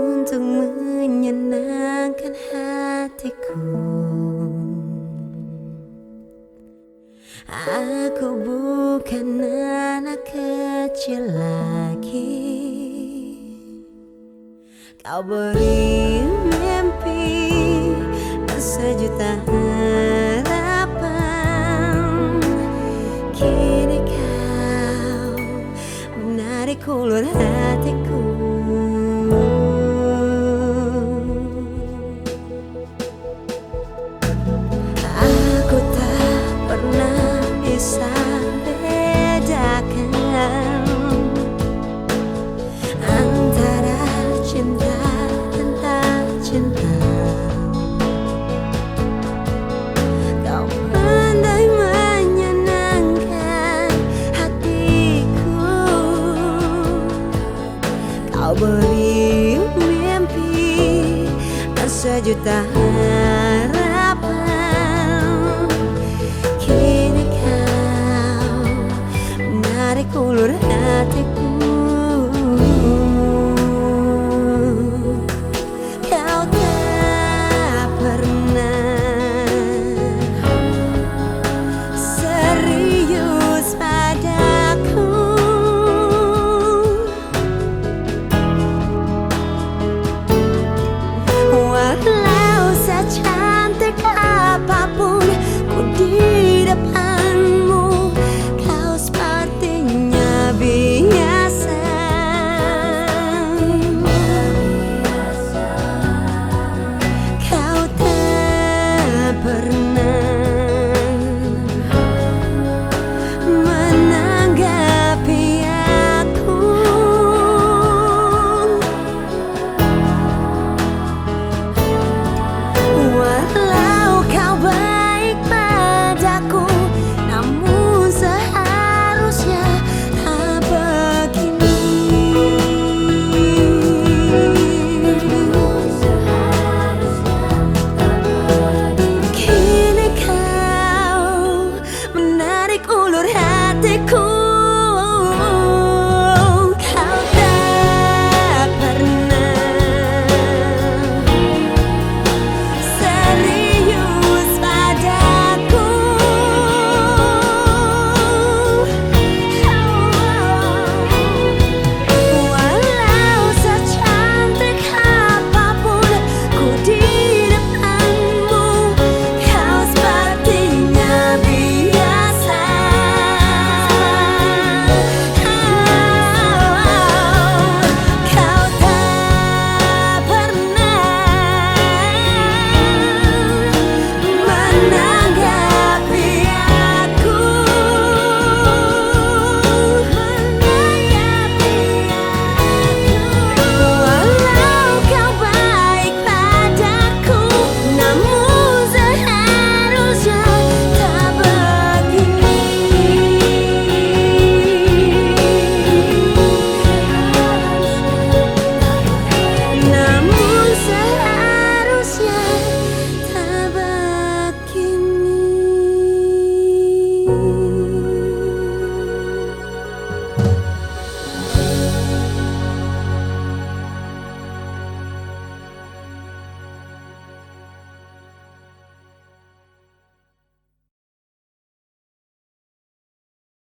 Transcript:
untuk menyenangkan hatiku. Aku bukan anak kecil lagi. Kau beri mimpi dan sejuta harapan. Kini kau menarik ulur hatiku. Kau beri mimpi. Dan sejuta hati